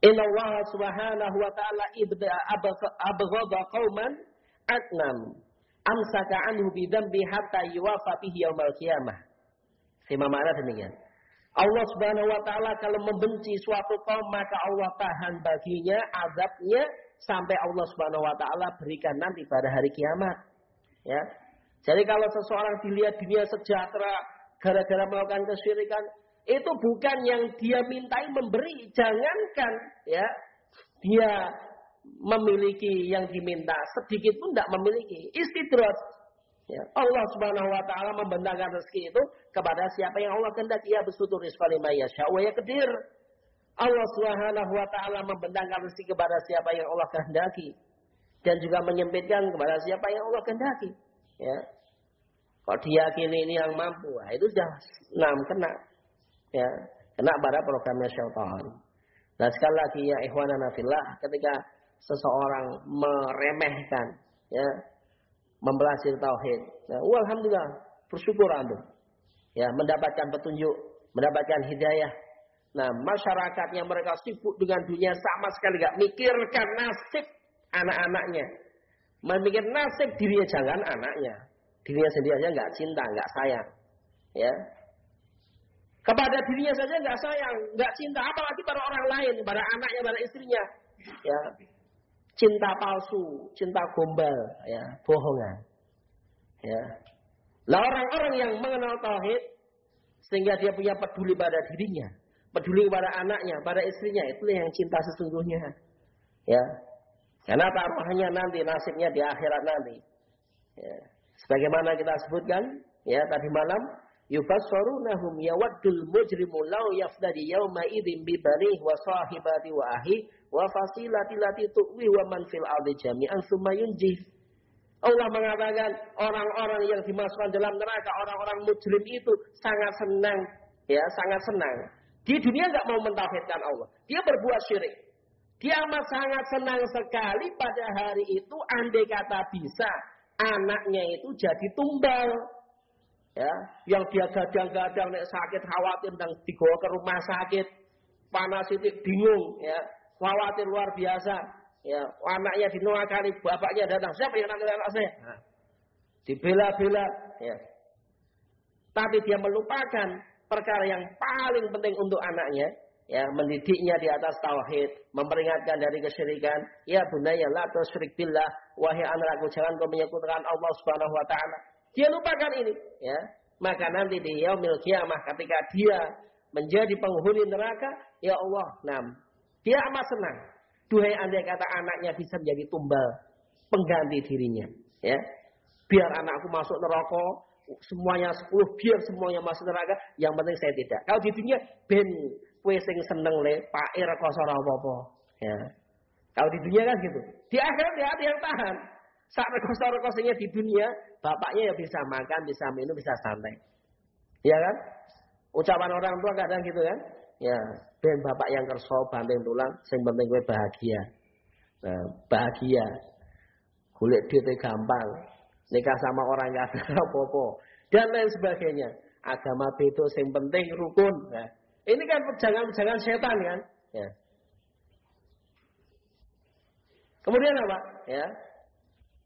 Inna Allah subhanahu wa ta'ala ibda abghada qawman atnam amsaka anhu bidambi hatta yuwafa bihi yawmal qiyamah. Lima makna demikian. Allah Subhanahu wa taala kalau membenci suatu kaum maka Allah tahan baginya azabnya sampai Allah Subhanahu wa taala berikan nanti pada hari kiamat. Ya. Jadi kalau seseorang dilihat dunia sejahtera gara-gara melakukan kesyirikan, itu bukan yang dia mintai memberi, jangankan ya dia memiliki yang diminta sedikit pun tidak memiliki istidrat ya. Allah subhanahu wa ta'ala membentangkan rezeki itu kepada siapa yang Allah kehendaki? Ya besutu rizqa lima yasha. Wa kedir Allah subhanahu wa ta'ala membentangkan rezeki kepada siapa yang Allah kehendaki? Dan juga menyempitkan kepada siapa yang Allah kehendaki? Ya. Kalau diyakini ini yang mampu nah, itu sudah enam kena. Ya. Kena pada programnya syaitan. Nah sekali lagi ya ikhwanana fillah ketika seseorang meremehkan ya mempelajari tauhid. Ya, alhamdulillah bersyukur anda ya mendapatkan petunjuk, mendapatkan hidayah. Nah, masyarakat yang mereka sibuk dengan dunia sama sekali gak mikirkan nasib anak-anaknya. Memikir nasib dirinya jangan anaknya. Dirinya sendiri aja nggak cinta, nggak sayang. Ya, kepada dirinya saja nggak sayang, nggak cinta, apalagi pada orang lain, pada anaknya, pada istrinya. Ya, cinta palsu, cinta gombal, ya, bohongan. Ya. Lah orang-orang yang mengenal tauhid sehingga dia punya peduli pada dirinya, peduli pada anaknya, pada istrinya, itu yang cinta sesungguhnya. Ya. Karena taruhannya nanti nasibnya di akhirat nanti. Ya. Sebagaimana kita sebutkan ya tadi malam yubassarunahum yawaddul mujrimu law yafdadi yawma idzin bi bani wa sahibati wa ahi wa fasilati lati tu'wi wa man fil ardi jami'an summa yunjih. Allah mengatakan orang-orang yang dimasukkan dalam neraka, orang-orang mujrim itu sangat senang, ya, sangat senang. Di dunia nggak mau mentauhidkan Allah. Dia berbuat syirik. Dia amat sangat senang sekali pada hari itu andai kata bisa anaknya itu jadi tumbal. Ya, yang dia gadang-gadang nek sakit khawatir dan dibawa ke rumah sakit. Panas itu bingung ya khawatir luar biasa. Ya, anaknya kali, bapaknya datang. Siapa yang nanti anak saya? Nah, dibela-bela. Ya. Tapi dia melupakan perkara yang paling penting untuk anaknya. Ya, mendidiknya di atas tauhid, memperingatkan dari kesyirikan. Ya bunaya la tusyrik billah, wahai anakku jangan kau menyekutukan Allah Subhanahu wa taala. Dia lupakan ini, ya. Maka nanti di yaumil kiamah ketika dia menjadi penghuni neraka, ya Allah, nam, dia amat senang. Duhai andai kata anaknya bisa menjadi tumbal pengganti dirinya. Ya, biar anakku masuk neraka, semuanya sepuluh biar semuanya masuk neraka. Yang penting saya tidak. Kalau di dunia ben kue sing seneng le pair kosor apa-apa. Ya. Kalau di dunia kan gitu. Di akhirat ya yang tahan. Saat kosor kosongnya di dunia, bapaknya ya bisa makan, bisa minum, bisa santai. Ya kan? Ucapan orang tua kadang gitu kan? Ya, ben bapak yang kerso banting tulang, sing penting gue bahagia. Nah, bahagia. Kulit duitnya gampang. Nikah sama orang yang ada apa-apa. Dan lain sebagainya. Agama itu sing penting rukun. Nah, ini kan jangan-jangan setan kan? Ya. Kemudian apa? Ya.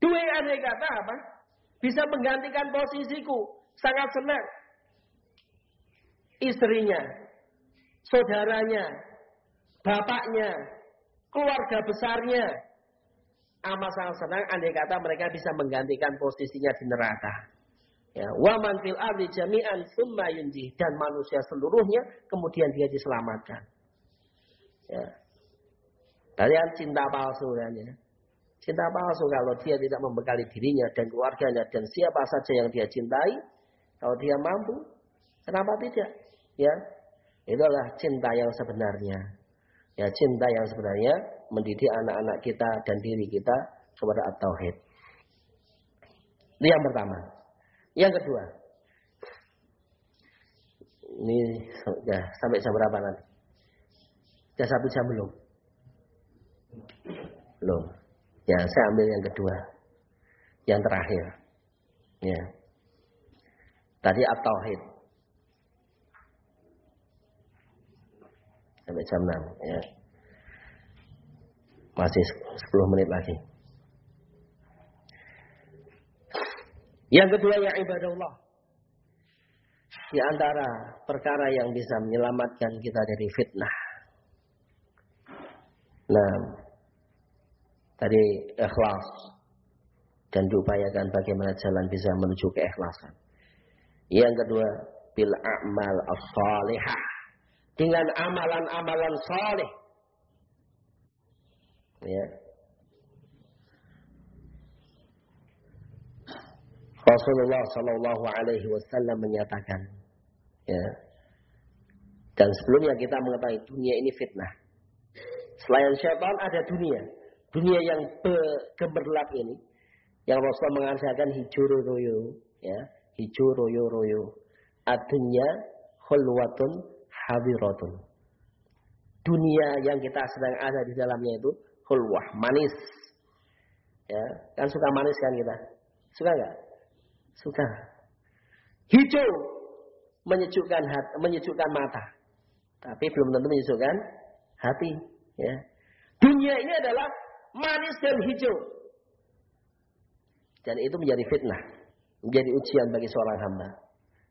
Dua aneh kata apa? Bisa menggantikan posisiku. Sangat senang. Istrinya saudaranya, bapaknya, keluarga besarnya. Amat sangat senang andai kata mereka bisa menggantikan posisinya di neraka. Ya, wa man fil ardi jami'an summa yunji dan manusia seluruhnya kemudian dia diselamatkan. Ya. Kalian cinta palsu kan ya. Cinta palsu kalau dia tidak membekali dirinya dan keluarganya dan siapa saja yang dia cintai, kalau dia mampu, kenapa tidak? Ya, Itulah cinta yang sebenarnya. Ya, cinta yang sebenarnya mendidik anak-anak kita dan diri kita kepada at-tauhid. Itu yang pertama. Yang kedua. Ini ya, sampai jam berapa nanti? Ya satu jam belum? Belum. Ya, saya ambil yang kedua. Yang terakhir. Ya. Tadi at-tauhid. sampai jam 6 ya. Masih 10 menit lagi. Yang kedua ya ibadah Allah. di antara perkara yang bisa menyelamatkan kita dari fitnah. Nah, tadi ikhlas dan diupayakan bagaimana jalan bisa menuju keikhlasan. Yang kedua, bil a'mal as-salihah. Dengan amalan-amalan saleh. Ya. Rasulullah Shallallahu Alaihi Wasallam menyatakan, ya, dan sebelumnya kita mengetahui dunia ini fitnah. Selain syaitan ada dunia, dunia yang gemerlap ini, yang Rasul mengajarkan hijau royo, ya, hijau royo royo. Adunya khulwatun hadiratun. Dunia yang kita sedang ada di dalamnya itu khulwah, manis. Ya, kan suka manis kan kita? Suka nggak? Suka. Hijau menyejukkan hati, menyejukkan mata. Tapi belum tentu menyejukkan hati. Ya. Dunia ini adalah manis dan hijau. Dan itu menjadi fitnah. Menjadi ujian bagi seorang hamba.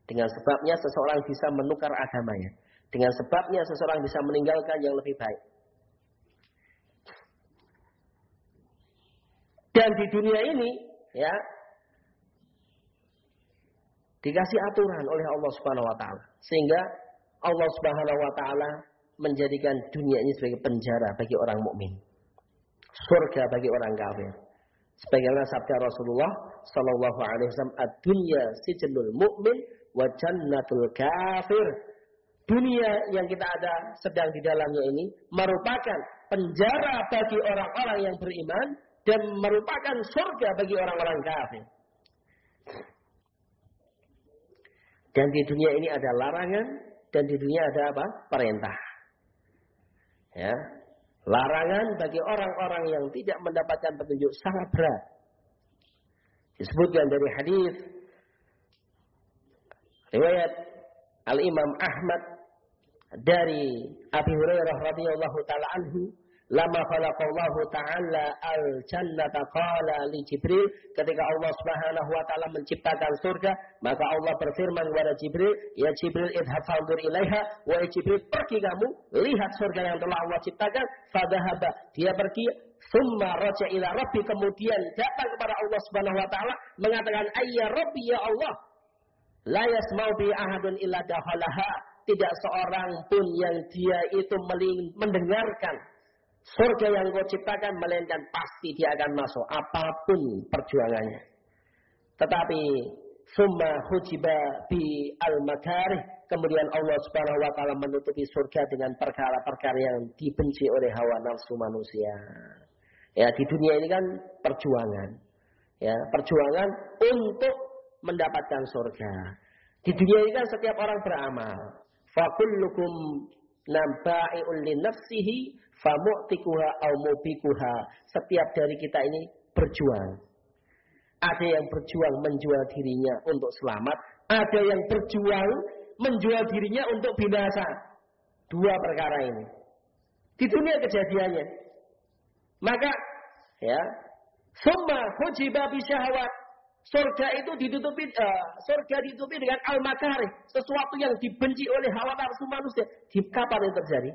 Dengan sebabnya seseorang bisa menukar agamanya. Dengan sebabnya seseorang bisa meninggalkan yang lebih baik. Dan di dunia ini, ya, dikasih aturan oleh Allah Subhanahu wa taala sehingga Allah Subhanahu wa taala menjadikan dunia ini sebagai penjara bagi orang mukmin. Surga bagi orang kafir. Sebagaimana sabda Rasulullah sallallahu alaihi wasallam, "Ad-dunya sijnul mu'min wa jannatul kafir." Dunia yang kita ada sedang di dalamnya ini merupakan penjara bagi orang-orang yang beriman dan merupakan surga bagi orang-orang kafir. Dan di dunia ini ada larangan dan di dunia ada apa? Perintah. Ya. Larangan bagi orang-orang yang tidak mendapatkan petunjuk sangat berat. Disebutkan dari hadis riwayat Al Imam Ahmad dari Abi Hurairah radhiyallahu taala anhu Lama khalaqallahu ta'ala al-jannata qala li Jibril. Ketika Allah subhanahu wa ta'ala menciptakan surga. Maka Allah berfirman kepada Jibril. Ya Jibril idhab fandur ilaiha. Wahai Jibril pergi kamu. Lihat surga yang telah Allah ciptakan. Fadahaba. Dia pergi. Summa raja ila Rabbi. Kemudian datang kepada Allah subhanahu wa ta'ala. Mengatakan. Ayya Rabbi ya Allah. La yasmau bi ahadun illa dahalaha. Tidak seorang pun yang dia itu mendengarkan Surga yang kau ciptakan melainkan pasti dia akan masuk apa pun perjuangannya. Tetapi summa hujiba bi al makarih kemudian Allah Subhanahu wa taala menutupi surga dengan perkara-perkara yang dibenci oleh hawa nafsu manusia. Ya, di dunia ini kan perjuangan. Ya, perjuangan untuk mendapatkan surga. Di dunia ini kan setiap orang beramal. Fakullukum naba'i'un li nafsihi famu'tikuha au mubikuha. Setiap dari kita ini berjuang. Ada yang berjuang menjual dirinya untuk selamat, ada yang berjuang menjual dirinya untuk binasa. Dua perkara ini. Di dunia kejadiannya. Maka ya, summa hujiba syahwat. Surga itu ditutupi uh, surga ditutupi dengan al makarih sesuatu yang dibenci oleh hawa nafsu manusia. Di kapan itu terjadi?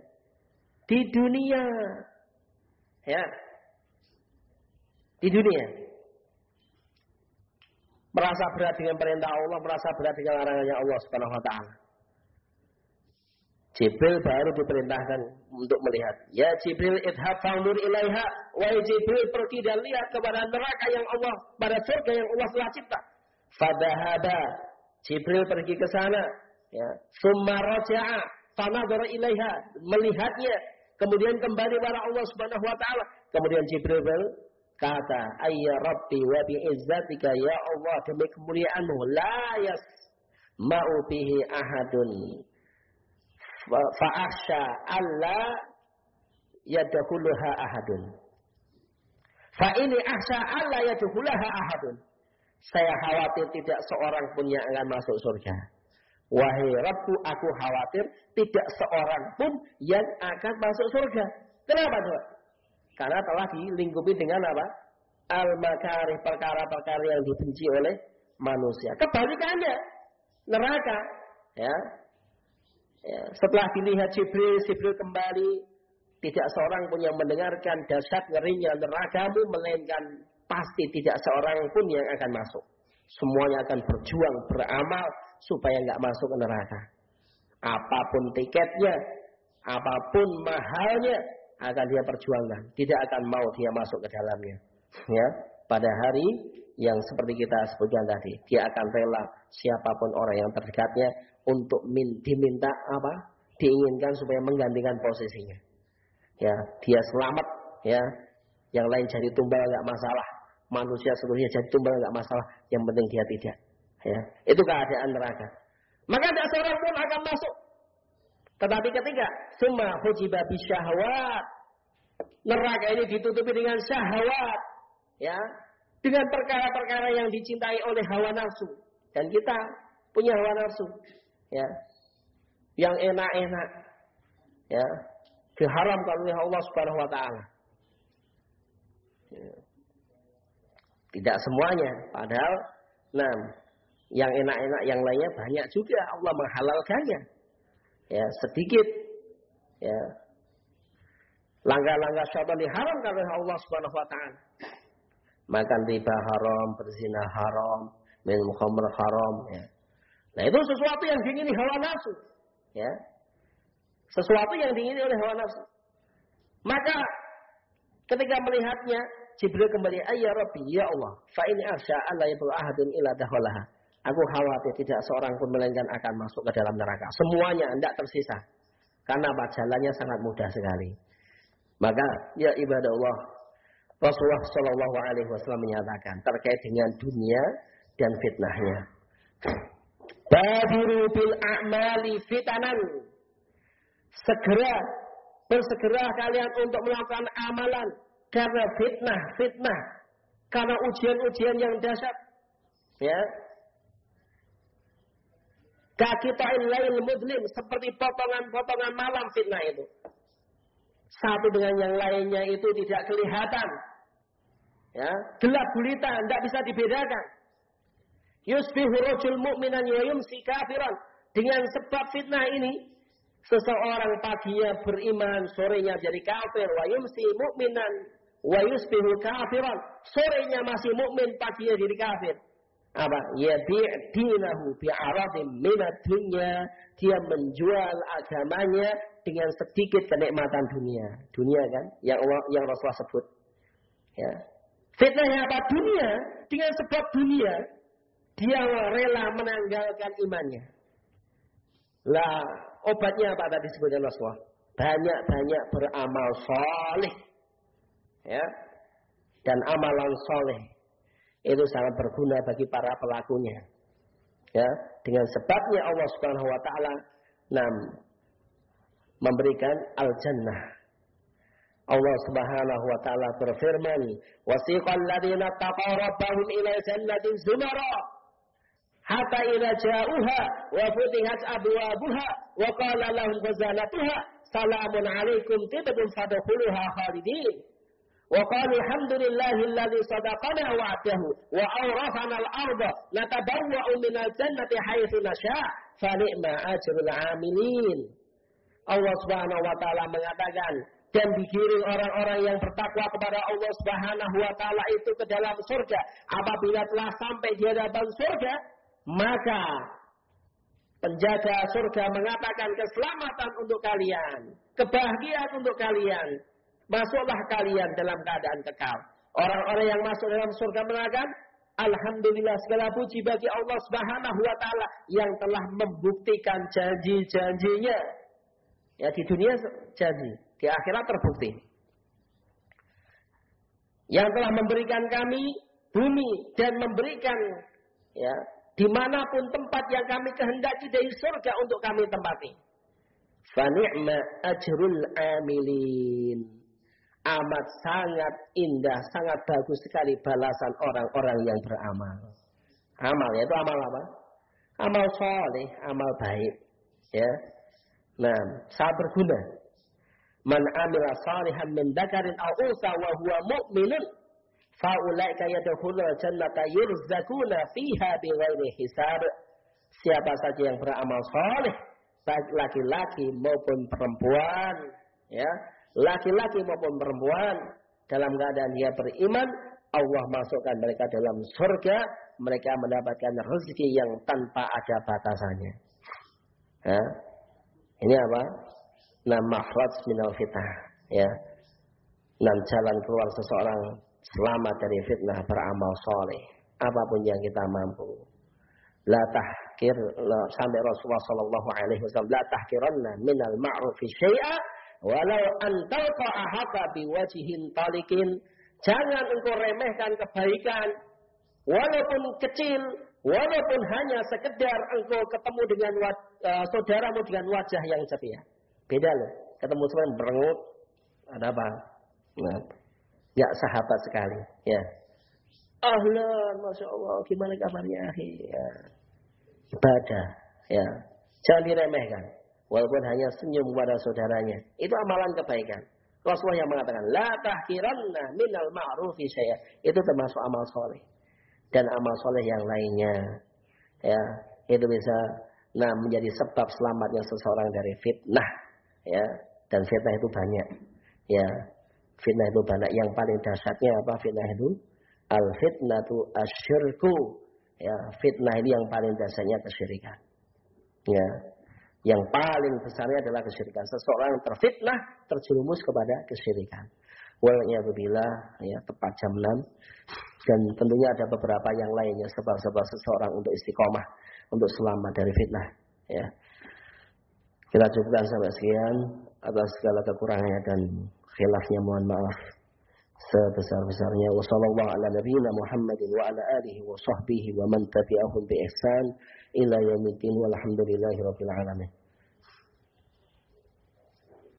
Di dunia. Ya. Di dunia. Merasa berat dengan perintah Allah, merasa berat dengan larangannya Allah Subhanahu wa taala. Jibril baru diperintahkan untuk melihat. Ya Jibril idhab fandur ilaiha. Wahai Jibril pergi dan lihat kepada neraka yang Allah, pada surga yang Allah telah cipta. Fadahaba. Jibril pergi ke sana. Ya. Summa raja'a. Fanadara ilaiha. Melihatnya. Kemudian kembali kepada Allah Subhanahu wa taala. Kemudian Jibril kata, "Ayya Rabbi wa bi izzatika ya Allah demi kemuliaanmu la yas ma'u bihi ahadun." Fa'akhsha alla yadkhuluha ahadun. Fa ini ahsha alla yadkhulaha ahadun. Saya khawatir tidak seorang pun yang akan masuk surga. Wahai Rabbu, aku khawatir tidak seorang pun yang akan masuk surga. Kenapa coba? Karena telah dilingkupi dengan apa? Al-makarih, perkara-perkara yang dibenci oleh manusia. Kebalikannya, neraka ya. ya. Setelah dilihat Jibril, Jibril kembali tidak seorang pun yang mendengarkan dahsyat ngerinya nerakamu melainkan pasti tidak seorang pun yang akan masuk. Semuanya akan berjuang, beramal supaya nggak masuk neraka. Apa pun tiketnya, apa pun mahalnya akan dia perjuangkan. Tidak akan mau dia masuk ke dalamnya. Ya, pada hari yang seperti kita sebutkan tadi, dia akan rela siapa pun orang yang terdekatnya untuk min, diminta apa? Diinginkan supaya menggantikan posisinya. Ya, dia selamat, ya. Yang lain jadi tumbal nggak masalah. Manusia seluruhnya jadi tumbal nggak masalah. Yang penting dia tidak. Ya, itu keadaan neraka. Maka tidak seorang pun akan masuk. Tetapi ketika semua hujiba syahwat, neraka ini ditutupi dengan syahwat, ya, dengan perkara-perkara yang dicintai oleh hawa nafsu. Dan kita punya hawa nafsu, ya, yang enak-enak, ya, diharamkan oleh Allah Subhanahu Wa Taala. Tidak semuanya, padahal, nah, yang enak-enak yang lainnya banyak juga Allah menghalalkannya. Ya, sedikit ya. Langkah-langkah syaitan diharamkan oleh Allah Subhanahu wa taala. Makan riba haram, berzina haram, minum khamr haram ya. Nah, itu sesuatu yang diingini hawa nafsu. Ya. Sesuatu yang diingini oleh hawa nafsu. Maka ketika melihatnya Jibril kembali, "Ayya Rabbi, ya Allah, fa in arsya alla yabul ahadun ila dakhalaha." Aku khawatir tidak seorang pun melainkan akan masuk ke dalam neraka. Semuanya tidak tersisa. Karena apa? Sangat mudah sekali. Maka ya ibadah Allah, Rasulullah Shallallahu Alaihi Wasallam menyatakan terkait dengan dunia dan fitnahnya. Badiru bil a'mali fitanan. Segera bersegera kalian untuk melakukan amalan karena fitnah, fitnah, karena ujian-ujian yang dahsyat. Ya, Kaki ta'il lain muslim seperti potongan-potongan malam fitnah itu. Satu dengan yang lainnya itu tidak kelihatan. Ya, gelap gulita, tidak bisa dibedakan. Yusbihu rajul mu'minan wa yumsi kafiran. Dengan sebab fitnah ini, seseorang paginya beriman, sorenya jadi kafir, wa yumsi mu'minan wa yusbihu kafiran. Sorenya masih mukmin, paginya jadi kafir. Apa? Ya dinahu bi'aradin minat dunia. Dia menjual agamanya dengan sedikit kenikmatan dunia. Dunia kan? Yang yang Rasulullah sebut. Ya. Fitnahnya apa? Dunia. Dengan sebab dunia dia rela menanggalkan imannya. Lah obatnya apa tadi disebutkan Rasulullah? Banyak-banyak beramal soleh ya dan amalan soleh itu sangat berguna bagi para pelakunya. Ya, dengan sebabnya Allah Subhanahu wa taala nam memberikan al-jannah. Allah Subhanahu wa taala berfirman, "Wasiqal ladzina taqaw rabbahum ila jannatin zumara hatta idza ja'uha wa futihat abwabuha wa qala lahum khazanatuha salamun alaikum tibtum fadkhuluha khalidin." وقال الحمد لله الذي صدقنا وعده وأورثنا الأرض نتبوأ من الجنة حيث نشاء فنعم أجر العاملين Allah Subhanahu wa taala mengatakan dan digiring orang-orang yang bertakwa kepada Allah Subhanahu wa taala itu ke dalam surga. Apabila telah sampai di hadapan surga, maka penjaga surga mengatakan keselamatan untuk kalian, kebahagiaan untuk kalian, masuklah kalian dalam keadaan kekal. Orang-orang yang masuk dalam surga mengatakan, Alhamdulillah segala puji bagi Allah Subhanahu wa taala yang telah membuktikan janji-janjinya. Ya di dunia janji, di akhirat terbukti. Yang telah memberikan kami bumi dan memberikan ya di mana pun tempat yang kami kehendaki dari surga untuk kami tempati. Fani'ma ajrul amilin amat sangat indah, sangat bagus sekali balasan orang-orang yang beramal. Amal itu amal apa? Amal soleh, amal baik. Ya. Nah, sangat berguna. Man amila salihan min dakarin aw unsa wa huwa mu'minun fa ulaika yadkhulul jannata yurzaquna fiha bighairi hisab. siapa saja yang beramal soleh, baik laki-laki maupun perempuan, ya, laki-laki maupun perempuan, dalam keadaan dia beriman, Allah masukkan mereka dalam surga, mereka mendapatkan rezeki yang tanpa ada batasannya. Ya. Ini apa? Nah, makhraj minal fitnah. Ya. Dan jalan keluar seseorang selamat dari fitnah beramal soleh. Apa pun yang kita mampu. La tahkir sampai Rasulullah Shallallahu Alaihi Wasallam la tahkiranna minal ma'rufi syai'a walau antalqa ahaka biwajihin talikin Jangan engkau remehkan kebaikan. Walaupun kecil, walaupun hanya sekedar engkau ketemu dengan uh, saudaramu dengan wajah yang ceria. Beda loh. Ketemu seorang berengut, ada apa? Nah, ya sahabat sekali. Ya. Ahlan, masya Allah, gimana kabarnya? Ya. Ibadah. Ya. Jangan diremehkan. Walaupun hanya senyum kepada saudaranya. Itu amalan kebaikan. Rasulullah yang mengatakan la tahkiranna minal ma'rufi syai'a. Itu termasuk amal soleh. Dan amal soleh yang lainnya. Ya, itu bisa nah menjadi sebab selamatnya seseorang dari fitnah. Ya, dan fitnah itu banyak. Ya, fitnah itu banyak. Yang paling dahsyatnya apa fitnah itu? Al fitnatu asyirku. Ya, fitnah ini yang paling dahsyatnya kesyirikan. Ya, yang paling besarnya adalah kesyirikan. Seseorang terfitnah, terjerumus kepada kesyirikan. Waliyahzubillah, ya, tepat jam 6. Dan tentunya ada beberapa yang lainnya sebab-sebab seseorang untuk istiqomah, untuk selamat dari fitnah. Ya. Kita cukupkan sampai sekian atas segala kekurangannya dan khilafnya mohon maaf sebesar-besarnya. Wassalamualaikum ala nabiyina Muhammadin wa ala alihi wa sahbihi wa man tabi'ahum bi ihsan ila yaumiddin walhamdulillahi rabbil alamin.